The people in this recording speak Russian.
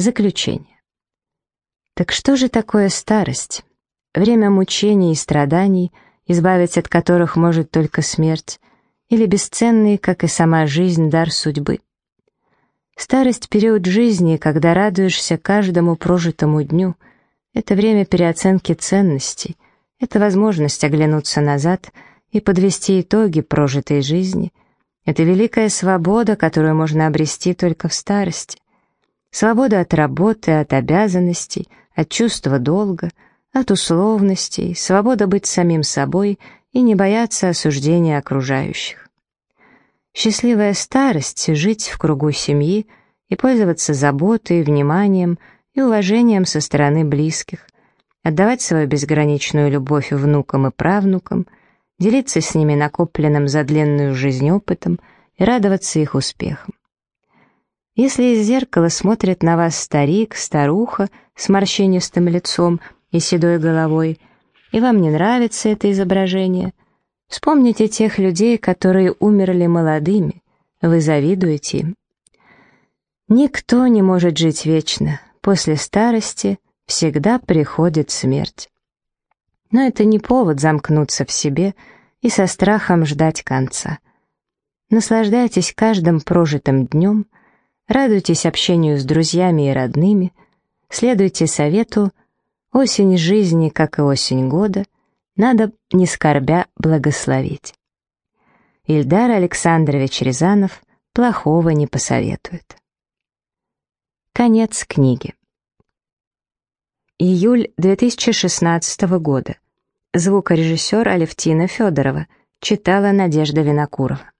Заключение. Так что же такое старость? Время мучений и страданий, избавить от которых может только смерть, или бесценный, как и сама жизнь, дар судьбы? Старость — период жизни, когда радуешься каждому прожитому дню. Это время переоценки ценностей, это возможность оглянуться назад и подвести итоги прожитой жизни — это великая свобода, которую можно обрести только в старости. Свобода от работы, от обязанностей, от чувства долга, от условностей, свобода быть самим собой и не бояться осуждения окружающих. Счастливая старость — жить в кругу семьи и пользоваться заботой, вниманием и уважением со стороны близких, отдавать свою безграничную любовь внукам и правнукам — делиться с ними накопленным за длинную жизнь опытом и радоваться их успехам. Если из зеркала смотрит на вас старик, старуха с морщинистым лицом и седой головой, и вам не нравится это изображение, вспомните тех людей, которые умерли молодыми, вы завидуете им. Никто не может жить вечно, после старости всегда приходит смерть. Но это не повод замкнуться в себе и со страхом ждать конца. Наслаждайтесь каждым прожитым днем, радуйтесь общению с друзьями и родными, следуйте совету «Осень жизни, как и осень года, надо, не скорбя, благословить». Ильдар Александрович Рязанов плохого не посоветует. Конец книги. Июль 2016 года. Звукорежиссер Алевтина Федорова. Читала Надежда Винокурова.